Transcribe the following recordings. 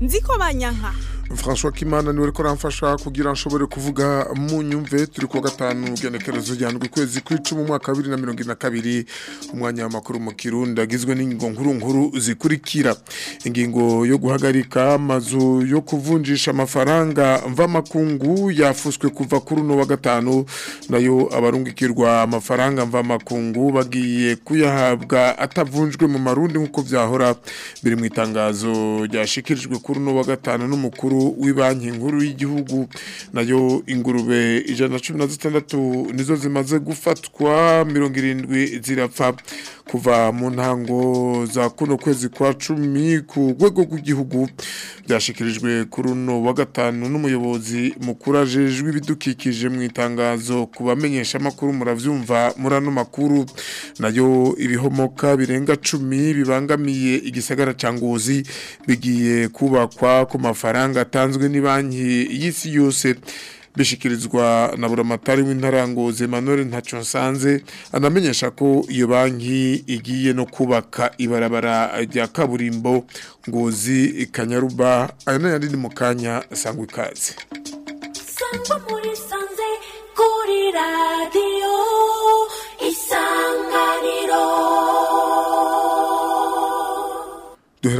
nzi ko banyanka François Kimana niwe ariko aramfasha kugira nshobore kuvuga mu nyumve turi ku gatanu genekerezo ryandwi kwezi kw'icumi umwaka wa bibiri na mirongo ine na kabiri umwanya w'amakuru mu kirundi agizwe n'ingingo nkuru nkuru zikurikira ingingo yo guhagarika amazu yo kuvunjisha amafaranga mvamakungu yafuswe kuva kuri uno wa gatanu nayo abarungikirwa amafaranga mvamakungu bagiye kuyahabwa atavunjwe mu marundi nk'uko byahora biri mu itangazo ryashikirijwe kuri uno wa gatanu n'umukuru w'ibanki nkuru y'igihugu nayo ingurube ijana cumi na zitandatu nizo zimaze gufatwa mirongo irindwi zirapfa kuva mu ntango za kuno kwezi kwa cumi ku rwego rw'igihugu byashyikirijwe kuri uno wa gatanu n'umuyobozi mukuru ajejwe ibidukikije mu itangazo kubamenyesha bamenyesha amakuru murabyumva muri ano makuru nayo ibihomoka birenga cumi bibangamiye igisagara cya ngozi bigiye kubakwa ku mafaranga batanzwe ni banki y'isi yose bishyikirizwa na buri amatari w'intaranguzi manure ntacyo nsanze anamenyesha ko iyo banki igiye no kubaka ibarabara rya kaburimbo ngozi kanyaruba ayo nayo ari mu kanya sangwa ikaze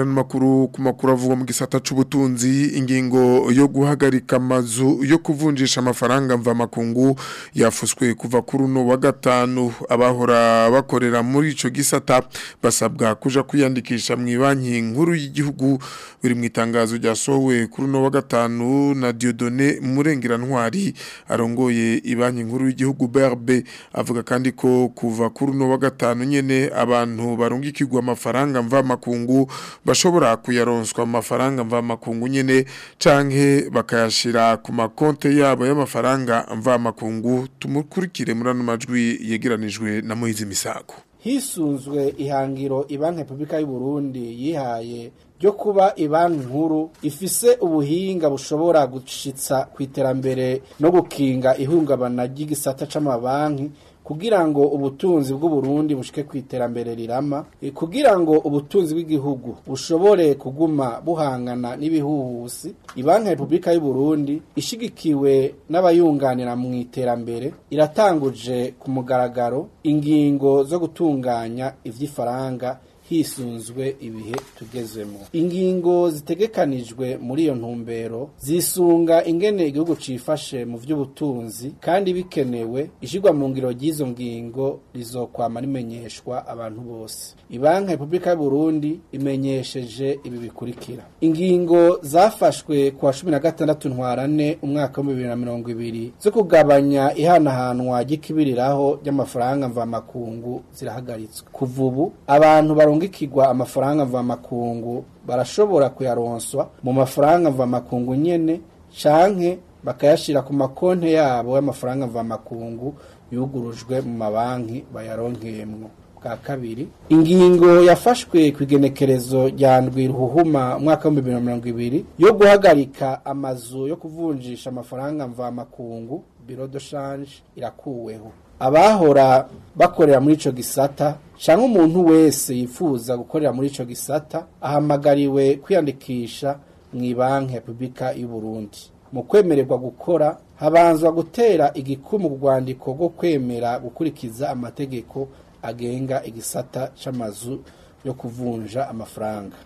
makuru ku makuru avuga mu gisata cy'ubutunzi ingingo yo guhagarika amazu yo kuvunjisha amafaranga mvamakungu yafuswe kuva kuri uno wa gatanu abahora bakorera muri icyo gisata basabwa kuja kwiyandikisha mu ibanki nkuru y'igihugu biri mu itangazo ryasohowe kuri uno wa gatanu na Diodone Murengirantwari arongoye ibanki nkuru y'igihugu Berbe avuga kandi ko kuva kuri uno wa gatanu nyene abantu barungikirwa amafaranga mvamakungu bashobora kuyaronswa amafaranga mva mvamakungu nyine canke bakayashira ku makonte yabo y'amafaranga mvamakungu tumukurikire muri ano majwi yegeranijwe na muhizi misago hisunzwe ihangiro ibanki repubulika y'u Burundi yihaye ryo kuba ibanki nkuru ifise ubuhinga bushobora gushitsa ku iterambere no gukinga ihungabana ry'igisata c'amabanki kugira ngo ubutunzi bw'uburundi bushike ku iterambere rirama e, kugira ngo ubutunzi bw'igihugu bushobore kuguma buhangana n'ibihuhusi ibanki repubulika Burundi ishyigikiwe n'abayunganira mu iterambere iratanguje ku mugaragaro ingingo zo gutunganya ivy'ifaranga hisunzwe ibihe tugezemo ingingo zitegekanijwe muri iyo ntumbero zisunga ingene igihugu cifashe mu by'ubutunzi kandi bikenewe ishyirwa mu ngiro ry'izo ngingo rizokwama rimenyeshwa abantu bose ibanki repubulika Burundi imenyesheje ibi bikurikira ingingo zafashwe ku wa cumi na gatandatu ntwarane umwaka wa bibiri na mirongo ibiri zo kugabanya ihanahanwa ry'ikibiriraho ry'amafaranga mvamakungu zirahagaritswe kuva ubu abantu baronga barungikirwa amafaranga mvamakungu barashobora kuyaronswa mu mafaranga mvamakungu nyene canke bakayashira ku makonte yabo y'amafaranga mvamakungu yugurujwe mu mabanki bayaronkeyemwo bwa kabiri ingingo yafashwe ku igenekerezo rya ndwi ruhuhuma umwaka wa bibiri na mirongo ibiri yo guhagarika amazu yo kuvunjisha amafaranga mvamakungu biro de change irakuweho abahora bakorera muri ico gisata cyangwa umuntu wese yifuza gukorera muri icyo gisata ahamagariwe kwiyandikisha mu ibanki repubulika y'u Burundi mu kwemererwa gukora habanzwa gutera igikumwe mu rwandiko rwo kwemera gukurikiza amategeko agenga igisata c’amazu yo kuvunja amafaranga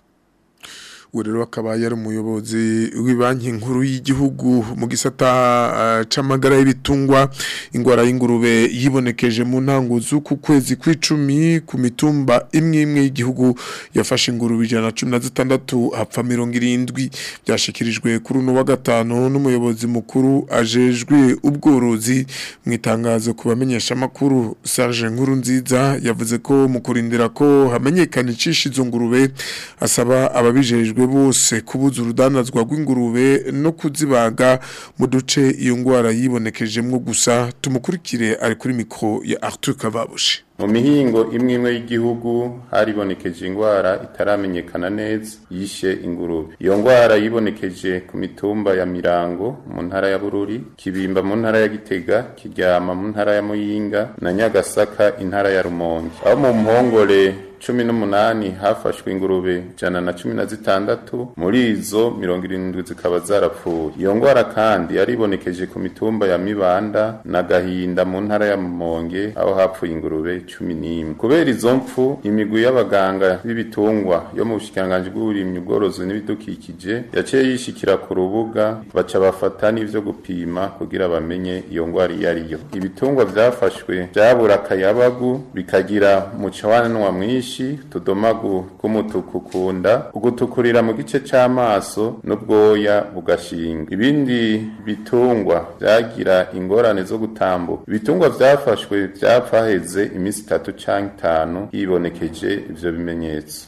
uwo rero akaba yari umuyobozi w'ibanki nkuru y'igihugu mu gisata eh, c'amagara y'ibitungwa ingwara y'ingurube yibonekeje mu ntango z'uku kwezi kw'icumi ku mitumba imwe imwe y'igihugu yafashe ingurube ijana na cumi na zitandatu hapfa mirongo irindwi byashikirijwe kuri uno wa gatanu n'umuyobozi mukuru ajejwe ubworozi mu itangazo ku bamenyeshamakuru Serge Nkuru nziza yavuze ko mu kurindira ko hamenyekana icisha izo ngurube asaba ababijejwe bose kubuza urudanazwa rw'ingurube no kuzibaga mu duce iyo ndwara yibonekejemo gusa tumukurikire ari kuri mikoro ya Arthur Kababushi mu mihingo imwe imwe y'igihugu haribonekeje indwara itaramenyekana neza yishe ingurube iyo ndwara yibonekeje ku mitumba ya mirango mu ntara ya bururi kibimba mu ntara ya gitega kiryama mu ntara ya muyinga na nyagasaka intara ya rumonge aho mu mpongore cumi n'umunani hafashwe ingurube ijana na cumi na zitandatu muri izo mirongo irindwi zikaba zarapfuye iyo ngwara kandi yaribonekeje ku mitumba ya mibanda na gahinda mu ntara ya mumonge aho hapfuye ingurube cumi n'imwe kubera izo mpfu imigwi y'abaganga b'ibitungwa yo mu bushikiranganji bw'uburimyi ubworozi n'ibidukikije yaciye yishikira ku rubuga baca bafata n'ivyo gupima kugira bamenye iyo ngwara iyo ariyo ibitungwa vyafashwe vyabura akayabagu bikagira mucawanwa mwinshi twinshi tudomagu k'umutuku ku ugutukurira mu gice cy'amaso n'ubwoya bugashinga ibindi bitungwa byagira ingorane zo gutambuka ibitungwa byafashwe byapfaheze iminsi itatu cyangwa itanu hibonekeje ibyo bimenyetso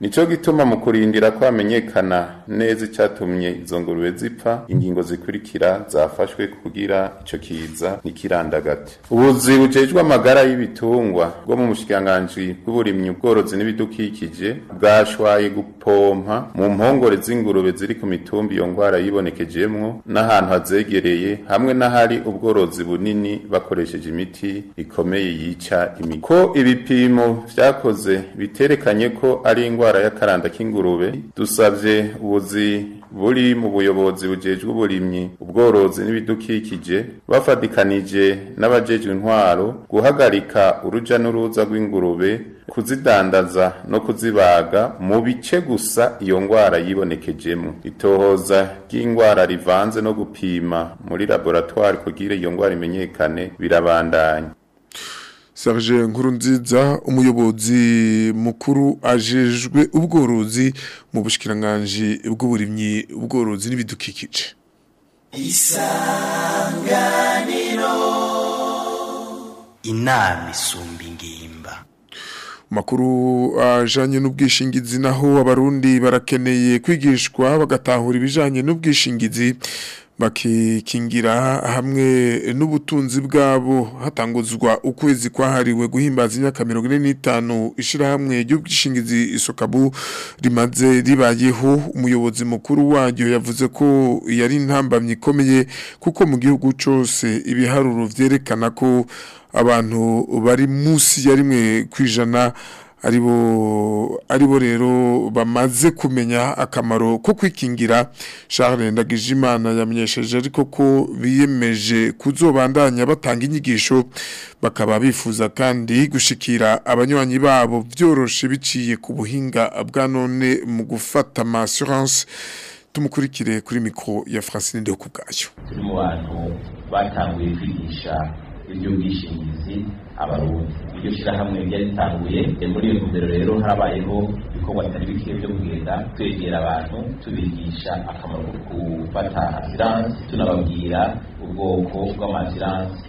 nicyo gituma mu kurindira ko neza cyatumye izo zipfa ingingo zikurikira zafashwe kugira icyo kiza ntikirandagate ubuzi bujejwe amagara y'ibitungwa bwo mu bushikiranganji bw'uburimyi ubworozi n'ibidukikije bwashwaye gupompa mu mpongore z'ingurube ziri ku mitumbi iyo ndwara yibonekejemwo n'ahantu hazegereye hamwe n'ahari ubworozi bunini bakoresheje imiti ikomeye yica imiko ibipimo vyakoze yavuze biterekanye ko ari indwara karanda k'ingurube dusabye ubuzi buri mu buyobozi bujejwe uburimyi ubworozi n'ibidukikije bafatikanije n'abajejwe intwaro guhagarika uruja n'uruza rw'ingurube kuzidandaza no kuzibaga mu bice gusa iyo ndwara yibonekejemo itohoza ry'indwara rivanze no gupima muri laboratwari kugira iyo ndwara imenyekane birabandanya Serge Nkurunziza umuyobozi mukuru ajejwe ubworozi mu bushikiranganje bw'uburimyi ubworozi n'ibidukikije isanganiro inama isumba ingimba makuru ajanye n'ubwishingizi naho abarundi barakeneye kwigishwa bagatahura ibijanye n'ubwishingizi bakikingira hamwe n'ubutunzi bwabo hatanguzwa ukwezi kwahariwe guhimbaza imyaka mirongo ine n'itanu ishyirahamwe ry'ubwishingizi isokabu rimaze ribayeho umuyobozi mukuru waryo yavuze ko yari intambamyi ikomeye kuko mu gihugu cyose ibiharuro byerekana ko abantu bari munsi ya kwijana ari bo rero bamaze kumenya akamaro ko kwikingira Charles Ndagijimana yamenyesheje ariko ko biyemeje kuzobandanya batanga inyigisho bakaba bifuza kandi gushikira abanywanyi babo byoroshye biciye ku buhinga bwa none mu gufata amasurance tumukurikire kuri mikoro ya Francine Ndekubwayo batanguye kwigisha ibyo bwishingizi abarundi iryo shyirahamwe ryaritanguye muri iyo ntumbero rero harabayeho ibikorwa bitari bike byo kugenda twegera abantu tubigisha akamaro ko gufata asiranse tunababwira ubwoko bw'amasiranse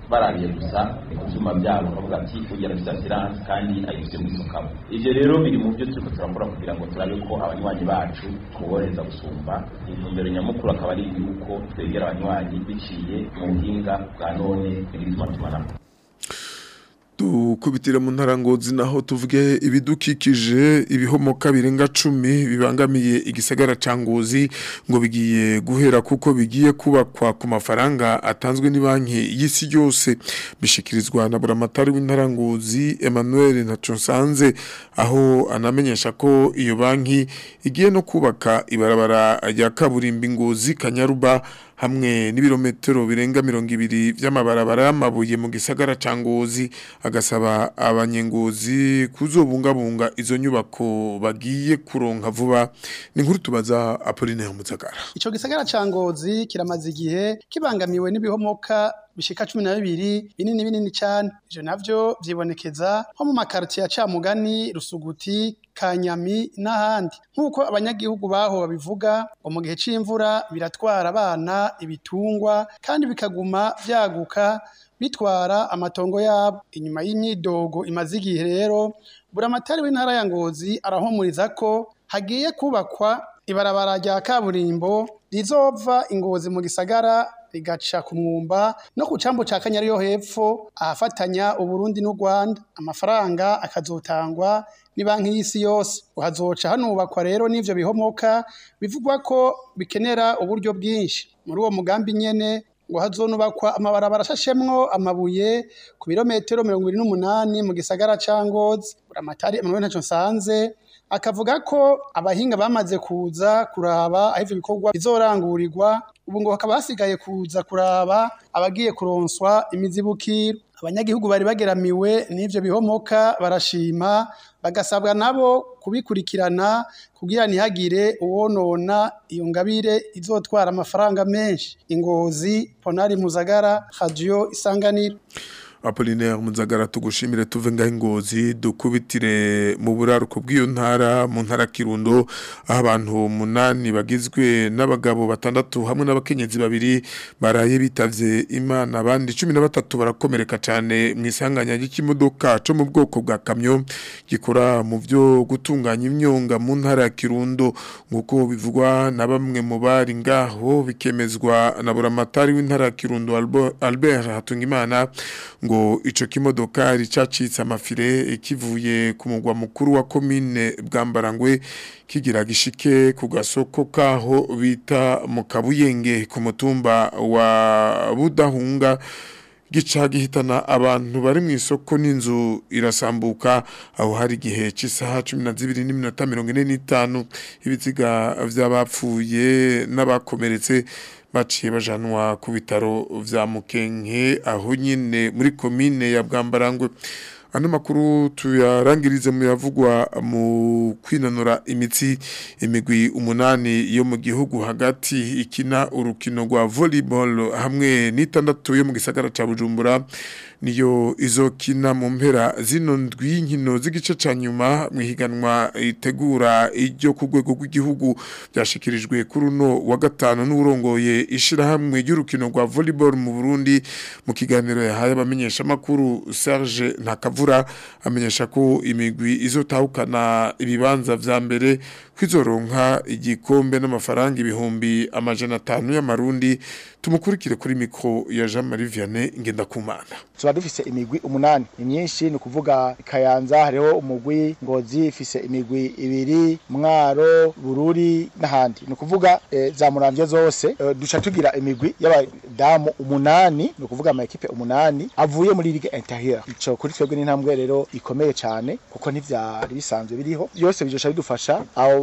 barabiye gusa ku byuma byabo bakavuga ati ugerageza siranse kandi ayuzuye muri sokabo ibyo rero biri mu byo turiko turakora kugira ngo turabe ko abanywanyi bacu tuborohereza gusumba intumbero nyamukuru akaba ari yuko twegera abanywanyi biciye mu buhinga bwa none n'ibitumatumanaho kubitira mu Ntarangozi naho tuvuge ibidukikije ibihomoka birenga cumi bibangamiye igisagara cya ngo bigiye guhera kuko bigiye kubakwa ku mafaranga atanzwe banki y'isi yose bishikirizwa na buramatari w’intarangozi Emmanuel Ntaconsanze aho anamenyesha ko iyo banki igiye no kubaka ibarabara ajya kaburimbo ingozi kanyaruba hamwe n'ibirometero birenga mirongo ibiri by'amabarabara y'amabuye mu gisagara ca agasaba abanyengozi kuzobungabunga izo nyubako bagiye kuronka vuba ni nkuru tubaza Apollinaire Muzagara ico gisagara ca kiramaze igihe kibangamiwe n'ibihomoka bishika cumi na bibiri binini binini cyane ivyo navyo vyibonekeza nko mu makartier ya Camugani Rusuguti Kanyami n'ahandi nk'uko abanyagihugu baho babivuga ngo mu gihe c'imvura biratwara abana ibitungwa kandi bikaguma vyaguka bitwara amatongo yabo inyuma y'imyidogo imaze igihe rero buramatari w'intara ya Ngozi arahumuriza ko hagiye kubakwa ibarabara rya kaburimbo rizova ingozi mu gisagara rigaca ku mwumba no ku cyambu cya kanyari yo hepfo ahafatanya uburundi n'u rwanda amafaranga akazutangwa ni banki y'isi yose uhazoca hanubakwa rero n’ibyo bihomoka bivugwa ko bikenera uburyo bwinshi muri uwo mugambi nyene ngo hazonubakwa amabarabara ashashemwo amabuye ku birometero mirongo ibiri n'umunani mu gisagara ca ngozi buramatari emanuel ntaco nsanze akavuga ko abahinga bamaze kuza kuraba aho ibyo bikorwa bizorangurirwa ubu ngo hakaba hasigaye kuza kuraba abagiye kuronswa imizibukiro abanyagihugu bari bageramiwe n’ibyo bihomoka barashima bagasabwa nabo kubikurikirana kugira ntihagire uwonona iyo ngabire izotwara amafaranga menshi ingozi ponari muzagara radio isanganiro apolinaire munzagara tugushimire tuve ngaho ingozi dukubitire mu buraruko bw'iyo ntara mu ntara kirundo abantu munani bagizwe n'abagabo batandatu hamwe n'abakenyezi babiri baraye bitavye imana abandi cumi na batatu barakomereka cyane mu isanganya ry'ikimodoka cyo mu bwoko bwa kamyo gikora mu byo gutunganya imyonga mu ntara kirundo nk'uko bivugwa na bamwe mu bari ngaho bikemezwa na buramatari w'intara kirundo Albert Hatungimana ngo ico kimodokari cacitse amafire ikivuye ku mugwa mukuru wa commune bwambarangwe kigira gishike ku gasoko kaho bita mu ku mutumba wa budahunga gica gihitana abantu bari mu isoko n'inzu irasambuka aho hari igihe cy'isaha cumi na zibiri n'iminota mirongo ine n'itanu ibiziga by'abapfuye n'abakomeretse baciye bajanwa ku bitaro bya mukenke aho nyine muri komine ya bwambarangwe ano makuru tuyarangirize mu yavugwa mu kwinanura imitsi imigwi umunani yo mu gihugu hagati ikina urukino rwa volleyball hamwe n'itandatu yo mu gisagara cya Bujumbura niyo izo kina mu mpera zino ndwi nkino z'igice cya nyuma mu itegura iryo ku rwego rw'igihugu byashyikirijwe kuri uno wa gatanu n'urongoye ishyirahamwe ry'urukino rwa volleyball mu Burundi mu kiganiro yahaye abamenyeshamakuru Serge Ntakavu imvura amenyesha ko imigwi izotahukana ibibanza vya mbere kwizoronka igikombe n'amafaranga ibihumbi amajana 5 y'amarundi tumukurikire kuri mikro ya Jean Marie Vianney ngendakumana tuba dufise imigwi umunani imyinshi ni kuvuga kayanza hariho umugwi ngozi ifise imigwi ibiri mwaro bururi n'ahandi ni kuvuga e, za muramvyo zose e, duca tugira imigwi y'abadamu umunani ni kuvuga amakipe umunani avuye muri ligue intérieure ico kuri twebwe ni ntambwe rero ikomeye cyane kuko ntivyari bisanzwe biriho yose bijoca bidufasha abo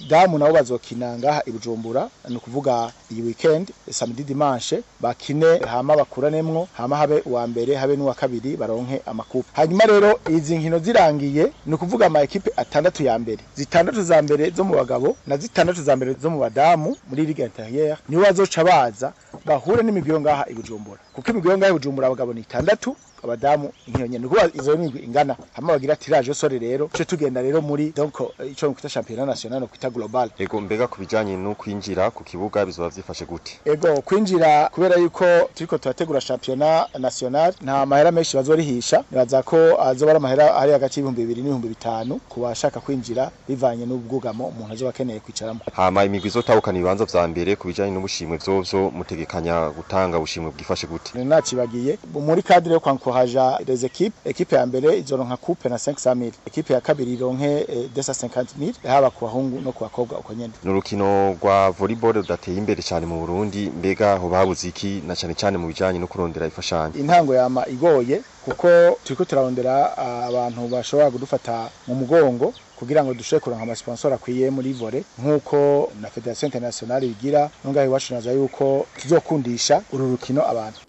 badamu nabo bazokinangaha ibujumbura ni kuvuga iyi weekend samedi bazimanshe bakine hama bakuranemo hama habe uwa mbere habe n'uwa kabiri baronke amakupa hanyuma rero izi nkino zirangiye ni ukuvuga ama ekipe atandatu ya mbere zitandatu za mbere zo mu bagabo na zitandatu za mbere zo mu badamu muri ligue intérieure niwe bazoca baza bahure n'imigwi ngaha i Bujumbura kuko imigwi ngaha i Bujumbura abagabo ni itandatu abadamu nkiyonyene kuba izo migwi ingana hama bagira tiraje sore rero cyo tugenda rero muri donc ico mu kwita championnat national kwita global ego mbega kubijanye no kwinjira ku kibuga bizoba vyifashe gute ego kwinjira kubera yuko turiko turategura championnat national nta mahera menshi bazorihisha nibaza ko azoba amahera ari hagati y'ibihumbi bibiri n'ibihumbi bitanu ku bashaka kwinjira bivanye n'ubwugamo umuntu azoba akeneye kwicaramo hama imigwi izotahukana ibibanza vya mbere ku bijyanye n'ubushimwe vyovyo mutegekanya gutanga ubushimwe bwifashe gute nacibagiye muri kadire yo kwankwa haja des equipe ekipe ya mbere izoronka coupe na 500000 ekipe ya kabiri ironke 250000 eh, haba ku bahungu no ku bakobwa uko nyene n'urukino rwa volleyball rudateye imbere cyane mu Burundi mbega ho babuze iki na cyane cyane mu bijyanye no kurondera ifashanyo intango yama igoye kuko turiko turarondera ah, abantu bashobora kudufata mu mugongo kugira ngo dushobore kuronka amasponsor akwiye muri vore nk'uko na Federation Internationale bigira nungahe iwacu naza yuko tuzokundisha uru rukino abantu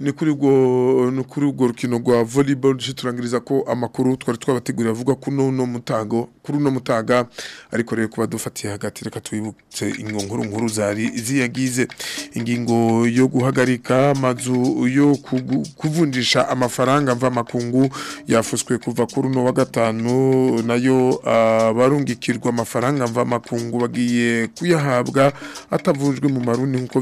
ni kuri urwo rukino rwa volleyball duce turangiriza ko amakuru twari twabateguriye avuga ko no mutago kuri uno mutaga ariko rero kuba dufatiye hagati reka twibutse inkuru nkuru zari ziyagize ingingo yo guhagarika amazu yo kuvunjisha amafaranga mvamakungu yafuswe kuva kuri uno wa gatanu nayo abarungikirwa ah, amafaranga mvamakungu bagiye kuyahabwa atavunjwe mu marundi nk'uko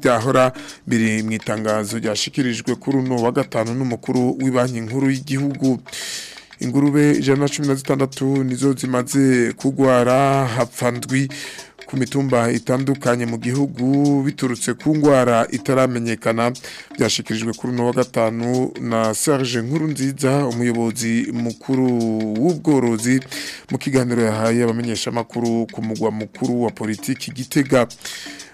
byahora biri mu itangazo rya ryashikirijwe kuri uno wa gatanu n'umukuru w'ibanki nkuru y'igihugu ingurube ijana na cumi na zitandatu nizo zimaze kugwara hapfandwi ku mitumba itandukanye mu gihugu biturutse ku ndwara itaramenyekana byashikirijwe kuri uno wa gatanu na Serge Nkuru nziza umuyobozi mukuru w'ubworozi mu kiganiro yahaye abamenyeshamakuru ku mugwa mukuru wa politiki Gitega